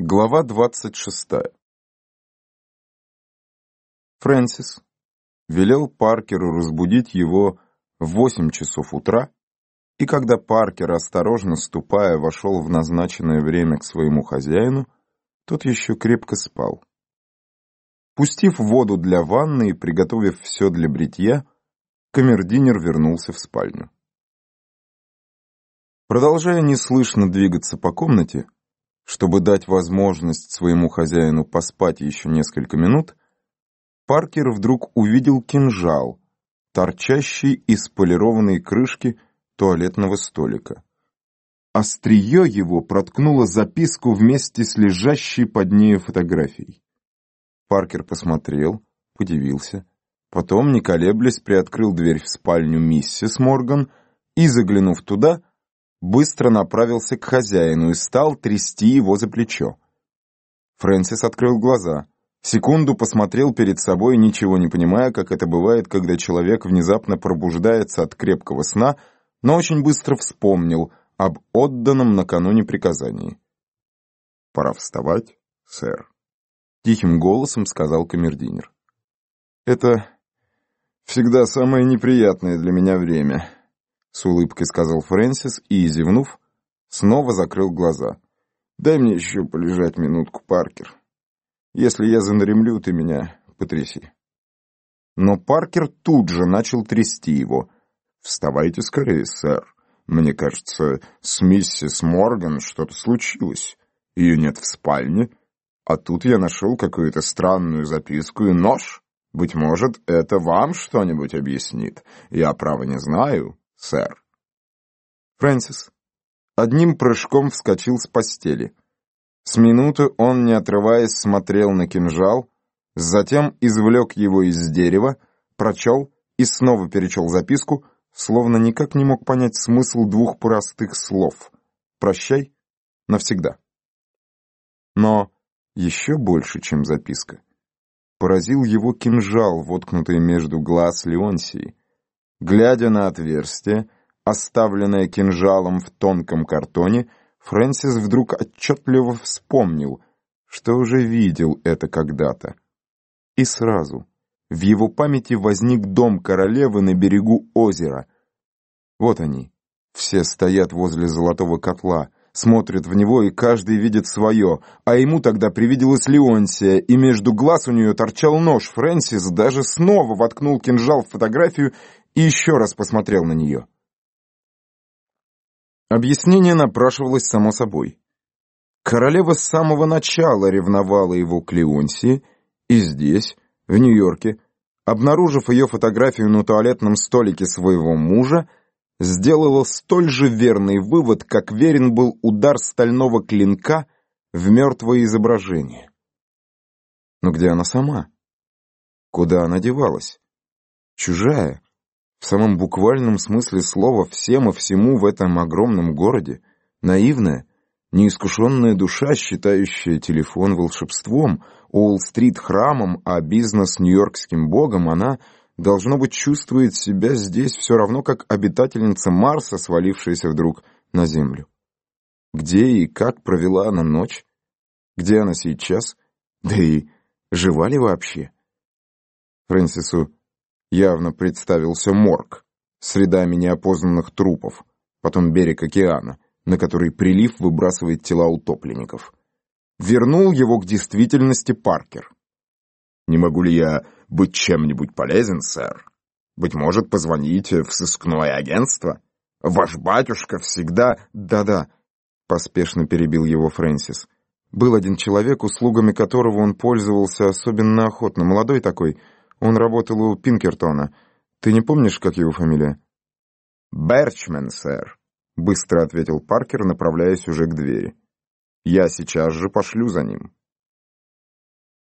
Глава двадцать шестая. Фрэнсис велел Паркеру разбудить его в восемь часов утра, и когда Паркер, осторожно ступая, вошел в назначенное время к своему хозяину, тот еще крепко спал. Пустив воду для ванны и приготовив все для бритья, камердинер вернулся в спальню. Продолжая неслышно двигаться по комнате, чтобы дать возможность своему хозяину поспать еще несколько минут, Паркер вдруг увидел кинжал, торчащий из полированной крышки туалетного столика. Острие его проткнуло записку вместе с лежащей под нею фотографией. Паркер посмотрел, подивился, потом, не колеблясь, приоткрыл дверь в спальню миссис Морган и, заглянув туда, быстро направился к хозяину и стал трясти его за плечо. Фрэнсис открыл глаза. Секунду посмотрел перед собой, ничего не понимая, как это бывает, когда человек внезапно пробуждается от крепкого сна, но очень быстро вспомнил об отданном накануне приказании. «Пора вставать, сэр», — тихим голосом сказал камердинер. «Это всегда самое неприятное для меня время», с улыбкой сказал Фрэнсис и, зевнув, снова закрыл глаза. «Дай мне еще полежать минутку, Паркер. Если я занремлю, ты меня потряси». Но Паркер тут же начал трясти его. «Вставайте скорее, сэр. Мне кажется, с миссис Морган что-то случилось. Ее нет в спальне, а тут я нашел какую-то странную записку и нож. Быть может, это вам что-нибудь объяснит. Я, право, не знаю» сэр. Фрэнсис одним прыжком вскочил с постели. С минуты он, не отрываясь, смотрел на кинжал, затем извлек его из дерева, прочел и снова перечел записку, словно никак не мог понять смысл двух простых слов «прощай» навсегда. Но еще больше, чем записка, поразил его кинжал, воткнутый между глаз Леонсии. Глядя на отверстие, оставленное кинжалом в тонком картоне, Фрэнсис вдруг отчетливо вспомнил, что уже видел это когда-то. И сразу в его памяти возник дом королевы на берегу озера. Вот они, все стоят возле золотого котла, смотрят в него, и каждый видит свое, а ему тогда привиделась Леонсия, и между глаз у нее торчал нож. Фрэнсис даже снова воткнул кинжал в фотографию и еще раз посмотрел на нее. Объяснение напрашивалось само собой. Королева с самого начала ревновала его к Леонсии, и здесь, в Нью-Йорке, обнаружив ее фотографию на туалетном столике своего мужа, сделала столь же верный вывод, как верен был удар стального клинка в мертвое изображение. Но где она сама? Куда она девалась? Чужая, в самом буквальном смысле слова всем и всему в этом огромном городе, наивная, неискушенная душа, считающая телефон волшебством, Уолл-стрит храмом, а бизнес нью-йоркским богом, она, должно быть, чувствует себя здесь все равно, как обитательница Марса, свалившаяся вдруг на Землю. Где и как провела она ночь? Где она сейчас? Да и жива ли вообще? Фрэнсису явно представился морг с рядами неопознанных трупов, потом берег океана, на который прилив выбрасывает тела утопленников. Вернул его к действительности Паркер. «Не могу ли я быть чем-нибудь полезен, сэр? Быть может, позвоните в сыскное агентство? Ваш батюшка всегда...» «Да-да», — поспешно перебил его Фрэнсис. «Был один человек, услугами которого он пользовался особенно охотно, молодой такой, он работал у Пинкертона. Ты не помнишь, как его фамилия?» «Берчмен, сэр», — быстро ответил Паркер, направляясь уже к двери. «Я сейчас же пошлю за ним».